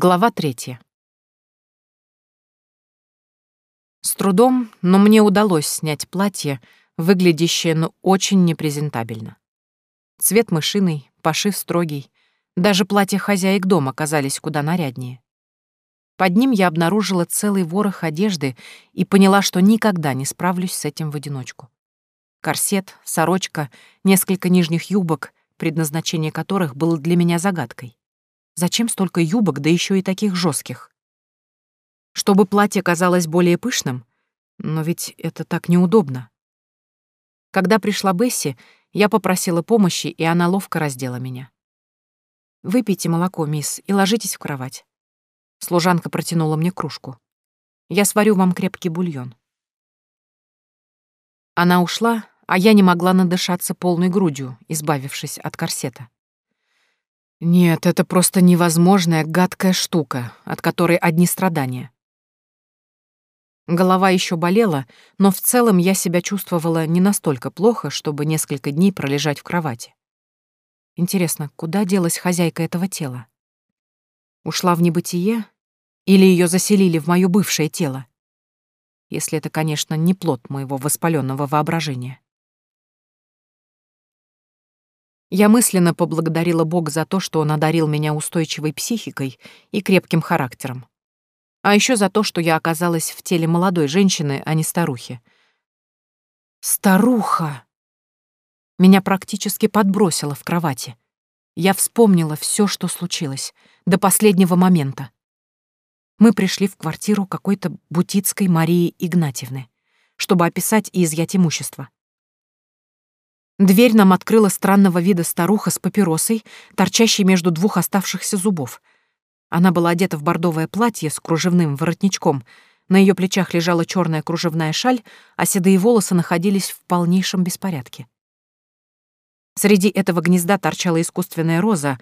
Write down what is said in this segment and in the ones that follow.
Глава третья. С трудом, но мне удалось снять платье, выглядящее, ну, очень непрезентабельно. Цвет мышиный, пошив строгий. Даже платья хозяек дома казались куда наряднее. Под ним я обнаружила целый ворох одежды и поняла, что никогда не справлюсь с этим в одиночку. Корсет, сорочка, несколько нижних юбок, предназначение которых было для меня загадкой. Зачем столько юбок, да еще и таких жестких? Чтобы платье казалось более пышным? Но ведь это так неудобно. Когда пришла Бесси, я попросила помощи, и она ловко раздела меня. «Выпейте молоко, мисс, и ложитесь в кровать». Служанка протянула мне кружку. «Я сварю вам крепкий бульон». Она ушла, а я не могла надышаться полной грудью, избавившись от корсета. Нет, это просто невозможная гадкая штука, от которой одни страдания. Голова еще болела, но в целом я себя чувствовала не настолько плохо, чтобы несколько дней пролежать в кровати. Интересно, куда делась хозяйка этого тела? Ушла в небытие? Или ее заселили в мое бывшее тело? Если это, конечно, не плод моего воспаленного воображения. Я мысленно поблагодарила Бога за то, что он одарил меня устойчивой психикой и крепким характером. А еще за то, что я оказалась в теле молодой женщины, а не старухи. Старуха! Меня практически подбросило в кровати. Я вспомнила все, что случилось, до последнего момента. Мы пришли в квартиру какой-то бутицкой Марии Игнатьевны, чтобы описать и изъять имущество. Дверь нам открыла странного вида старуха с папиросой, торчащей между двух оставшихся зубов. Она была одета в бордовое платье с кружевным воротничком, на ее плечах лежала черная кружевная шаль, а седые волосы находились в полнейшем беспорядке. Среди этого гнезда торчала искусственная роза,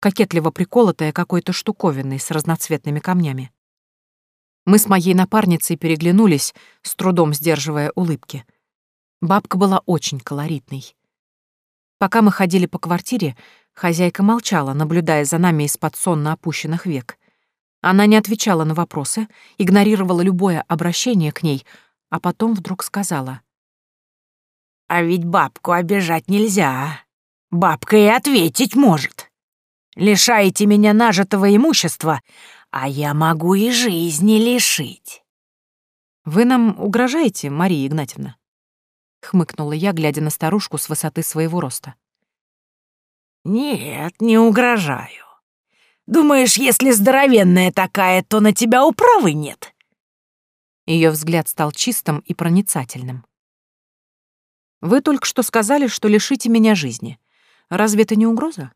кокетливо приколотая какой-то штуковиной с разноцветными камнями. Мы с моей напарницей переглянулись, с трудом сдерживая улыбки — Бабка была очень колоритной. Пока мы ходили по квартире, хозяйка молчала, наблюдая за нами из-под сонно опущенных век. Она не отвечала на вопросы, игнорировала любое обращение к ней, а потом вдруг сказала. «А ведь бабку обижать нельзя. Бабка и ответить может. Лишаете меня нажитого имущества, а я могу и жизни лишить». «Вы нам угрожаете, Мария Игнатьевна?» — хмыкнула я, глядя на старушку с высоты своего роста. «Нет, не угрожаю. Думаешь, если здоровенная такая, то на тебя управы нет?» Ее взгляд стал чистым и проницательным. «Вы только что сказали, что лишите меня жизни. Разве это не угроза?»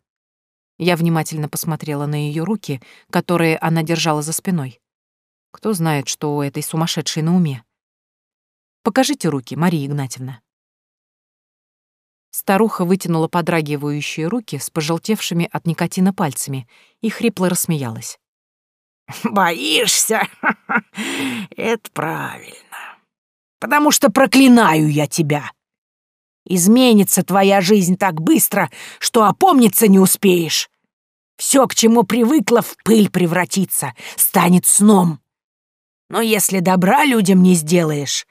Я внимательно посмотрела на ее руки, которые она держала за спиной. Кто знает, что у этой сумасшедшей на уме. Покажите руки, Мария Игнатьевна». Старуха вытянула подрагивающие руки с пожелтевшими от никотина пальцами и хрипло рассмеялась. «Боишься? Это правильно. Потому что проклинаю я тебя. Изменится твоя жизнь так быстро, что опомниться не успеешь. Все, к чему привыкла, в пыль превратится, станет сном. Но если добра людям не сделаешь,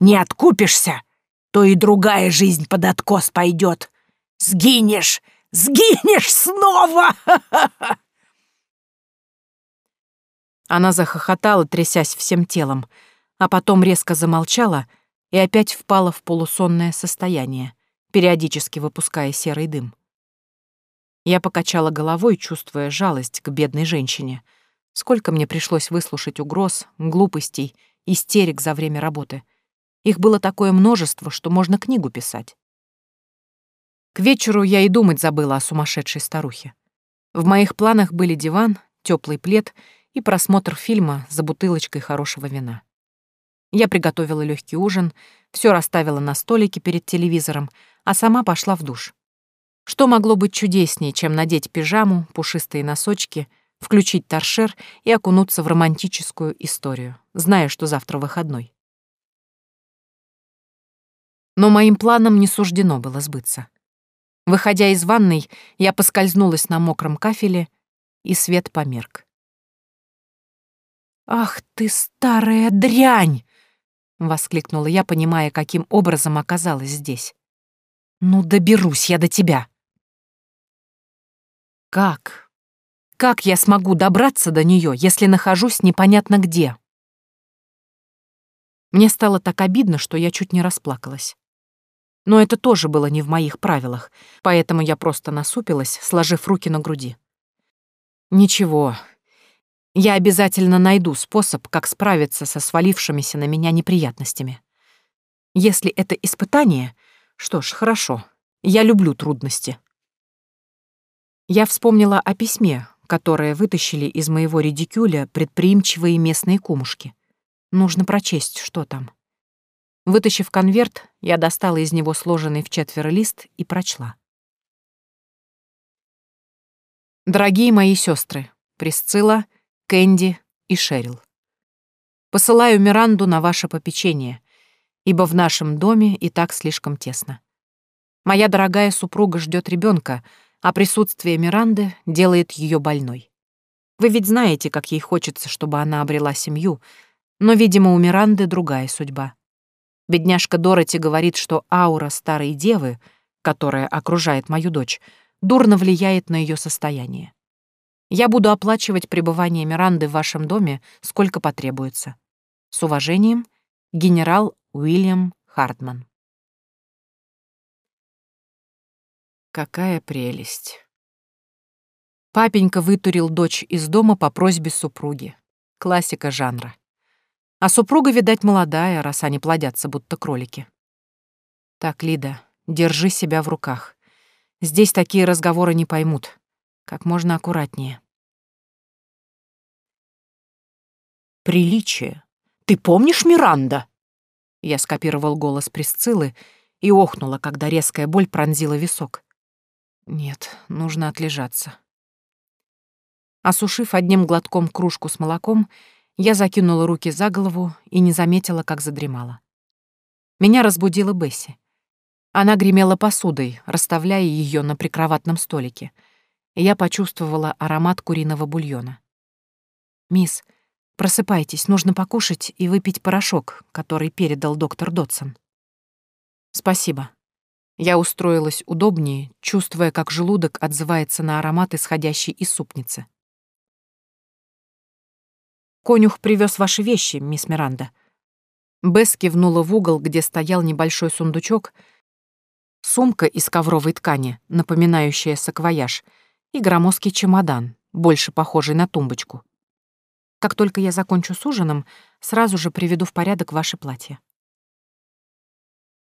не откупишься, то и другая жизнь под откос пойдет. Сгинешь, сгинешь снова!» Она захохотала, трясясь всем телом, а потом резко замолчала и опять впала в полусонное состояние, периодически выпуская серый дым. Я покачала головой, чувствуя жалость к бедной женщине. Сколько мне пришлось выслушать угроз, глупостей, истерик за время работы — их было такое множество, что можно книгу писать. К вечеру я и думать забыла о сумасшедшей старухе. В моих планах были диван, теплый плед и просмотр фильма за бутылочкой хорошего вина. Я приготовила легкий ужин, все расставила на столике перед телевизором, а сама пошла в душ. Что могло быть чудеснее, чем надеть пижаму, пушистые носочки, включить торшер и окунуться в романтическую историю, зная, что завтра выходной. Но моим планам не суждено было сбыться. Выходя из ванной, я поскользнулась на мокром кафеле, и свет померк. «Ах ты, старая дрянь!» — воскликнула я, понимая, каким образом оказалась здесь. «Ну, доберусь я до тебя!» «Как? Как я смогу добраться до нее, если нахожусь непонятно где?» Мне стало так обидно, что я чуть не расплакалась. Но это тоже было не в моих правилах, поэтому я просто насупилась, сложив руки на груди. «Ничего, я обязательно найду способ, как справиться со свалившимися на меня неприятностями. Если это испытание, что ж, хорошо. Я люблю трудности. Я вспомнила о письме, которое вытащили из моего редикюля предприимчивые местные кумушки. Нужно прочесть, что там. Вытащив конверт, я достала из него сложенный в четверо лист и прочла. «Дорогие мои сестры, Присцилла, Кэнди и Шерил. Посылаю Миранду на ваше попечение, ибо в нашем доме и так слишком тесно. Моя дорогая супруга ждет ребенка, а присутствие Миранды делает ее больной. Вы ведь знаете, как ей хочется, чтобы она обрела семью, но, видимо, у Миранды другая судьба. Бедняжка Дороти говорит, что аура старой девы, которая окружает мою дочь, дурно влияет на ее состояние. Я буду оплачивать пребывание Миранды в вашем доме, сколько потребуется. С уважением, генерал Уильям Хартман. Какая прелесть. Папенька вытурил дочь из дома по просьбе супруги. Классика жанра. А супруга, видать, молодая, раз они плодятся, будто кролики. Так, Лида, держи себя в руках. Здесь такие разговоры не поймут. Как можно аккуратнее. Приличие. Ты помнишь Миранда? Я скопировал голос Присциллы и охнула, когда резкая боль пронзила висок. Нет, нужно отлежаться. Осушив одним глотком кружку с молоком, я закинула руки за голову и не заметила, как задремала. Меня разбудила Бесси. Она гремела посудой, расставляя ее на прикроватном столике — я почувствовала аромат куриного бульона. «Мисс, просыпайтесь, нужно покушать и выпить порошок, который передал доктор Дотсон». «Спасибо». Я устроилась удобнее, чувствуя, как желудок отзывается на аромат, исходящий из супницы. «Конюх привез ваши вещи, мисс Миранда». Бесс кивнула в угол, где стоял небольшой сундучок, сумка из ковровой ткани, напоминающая саквояж — и громоздкий чемодан, больше похожий на тумбочку. Как только я закончу с ужином, сразу же приведу в порядок ваше платье.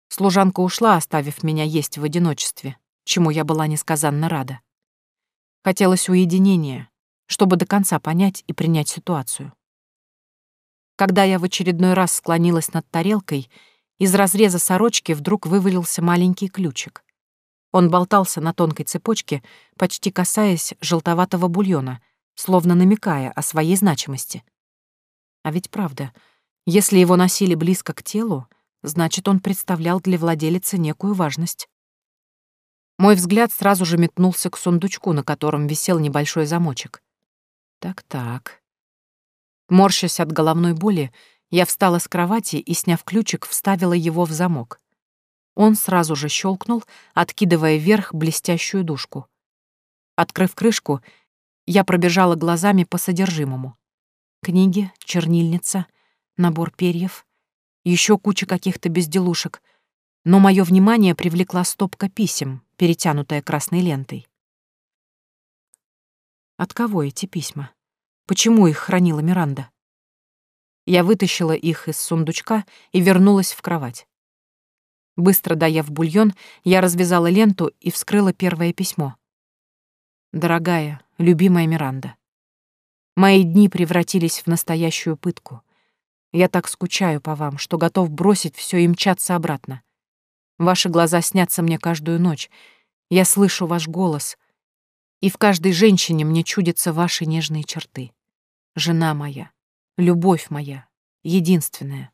Служанка ушла, оставив меня есть в одиночестве, чему я была несказанно рада. Хотелось уединения, чтобы до конца понять и принять ситуацию. Когда я в очередной раз склонилась над тарелкой, из разреза сорочки вдруг вывалился маленький ключик. Он болтался на тонкой цепочке, почти касаясь желтоватого бульона, словно намекая о своей значимости. А ведь правда, если его носили близко к телу, значит, он представлял для владелицы некую важность. Мой взгляд сразу же метнулся к сундучку, на котором висел небольшой замочек. Так-так. Морщась от головной боли, я встала с кровати и, сняв ключик, вставила его в замок. Он сразу же щелкнул, откидывая вверх блестящую дужку. Открыв крышку, я пробежала глазами по содержимому. Книги, чернильница, набор перьев, еще куча каких-то безделушек, но мое внимание привлекла стопка писем, перетянутая красной лентой. От кого эти письма? Почему их хранила Миранда? Я вытащила их из сундучка и вернулась в кровать. Быстро доев бульон, я развязала ленту и вскрыла первое письмо. «Дорогая, любимая Миранда, мои дни превратились в настоящую пытку. Я так скучаю по вам, что готов бросить все и мчаться обратно. Ваши глаза снятся мне каждую ночь. Я слышу ваш голос, и в каждой женщине мне чудятся ваши нежные черты. Жена моя, любовь моя, единственная».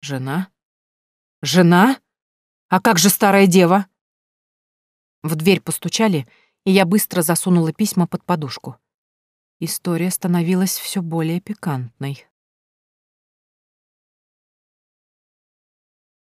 «Жена?» «Жена? А как же старая дева?» В дверь постучали, и я быстро засунула письма под подушку. История становилась все более пикантной.